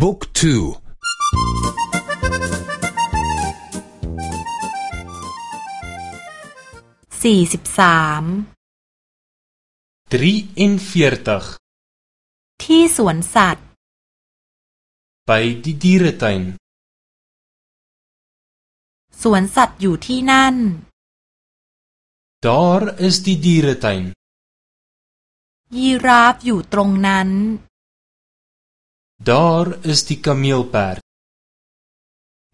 บุ๊กทูสี่สิบสามที่สวนสัตว์ by die dieretuin สวนสัตว์อยู่ที่นั่น Daar is die dieretuin ยีราฟอยู่ตรงนั้น Daar is die kameelperd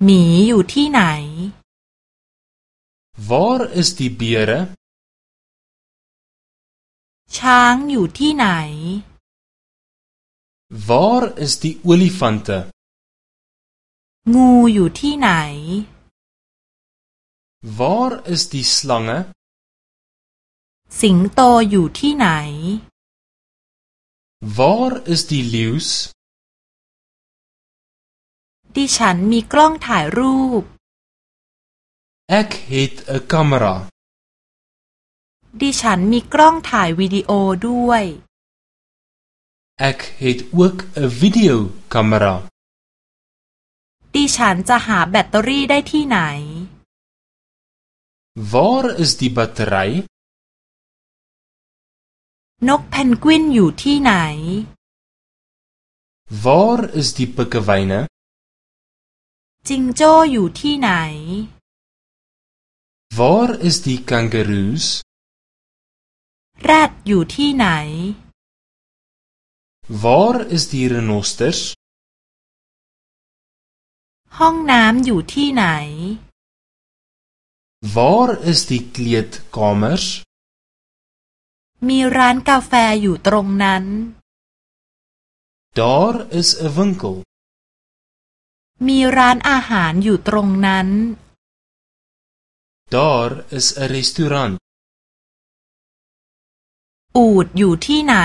หมีอยู่ที่ไหน Waar is die beere ช้างอยู่ที่ไหน Waar is die olifante งูอยู่ที่ไหน Waar is die slange สิงโตอยู่ที่ไหน Waar is die leeu's ดิฉันมีกล้องถ่ายรูป Ek het 'n kamera ดิฉันมีกล้องถ่ายวิดีโอด้วย Ek het ook 'n videokamera ดิฉันจะหาแบตเตอรี่ได้ที่ไหน Waar is die battery นกเพนกวินอยู่ที่ไหน Waar is die pikkewyne จิงโจ้อยู่ที่ไหน Waar is die kangaroos แรดอยู่ที่ไหน Waar is die renosters ห้องน้ำอยู่ที่ไหน Waar is die kleedkamers มีร้านกาแฟอยู่ตรงนั้น Daar is 'n winkel มีร้านอาหารอยู่ตรงนั้น Daar is 'n restaurant อูดอยู่ที่ไหน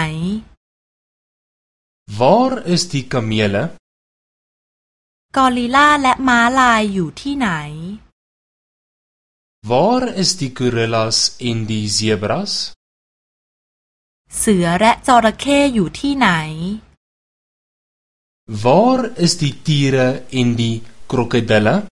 Waar is die kamele กอริลลาและม้าลายอยู่ที่ไหน Waar is die gorillas en die zebras เสือและจระเข้อยู่ที่ไหน Waar is die tiere en die krokodille